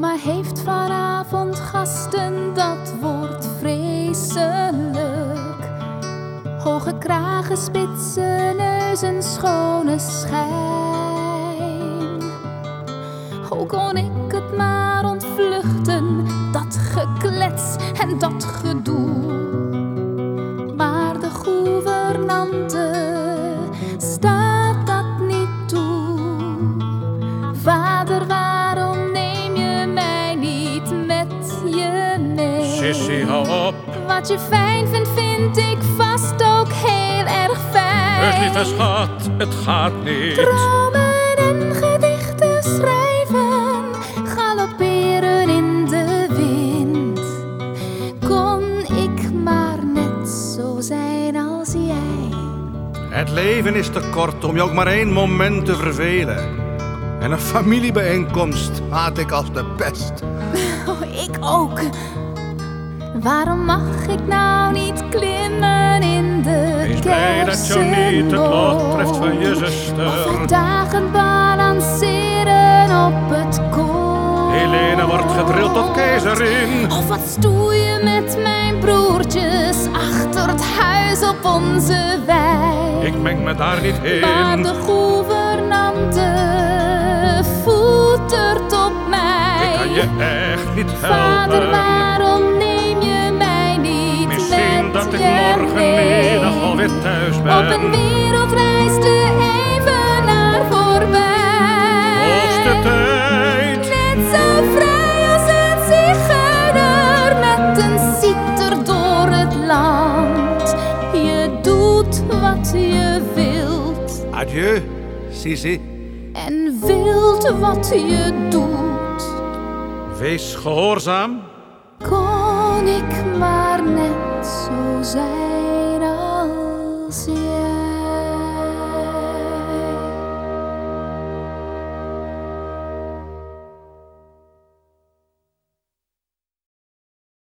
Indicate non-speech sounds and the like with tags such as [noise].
Mama heeft vanavond gasten, dat wordt vreselijk. Hoge kragen, spitse neuzen, schone schijn. Hoe kon ik het maar ontvluchten, dat geklets en dat gedoe. Maar de gouvernante hou op. Wat je fijn vindt, vind ik vast ook heel erg fijn. Dus lieve schat, het gaat niet. Dromen en gedichten schrijven, galopperen in de wind. Kon ik maar net zo zijn als jij. Het leven is te kort om je ook maar één moment te vervelen. En een familiebijeenkomst haat ik als de pest. [laughs] Oh, ik ook. Waarom mag ik nou niet klimmen in de Wees blij dat je niet het lot treft van je Of zuster. uitdagend balanceren op het koord. Helena wordt gedrild tot keizerin. Of wat stoeien met mijn broertjes achter het huis op onze wei. Ik meng me daar niet Maar in. de gouvernante voetert op mij. Ik kan je echt niet helpen. Thuis. Op een wereldreis de evenaar voorbij. Hoogste tijd. Net zo vrij als een zigeuner met een citer door het land. Je doet wat je wilt Adieu, Sissi. en wilt wat je doet. Wees gehoorzaam. Kon ik maar net zo zijn.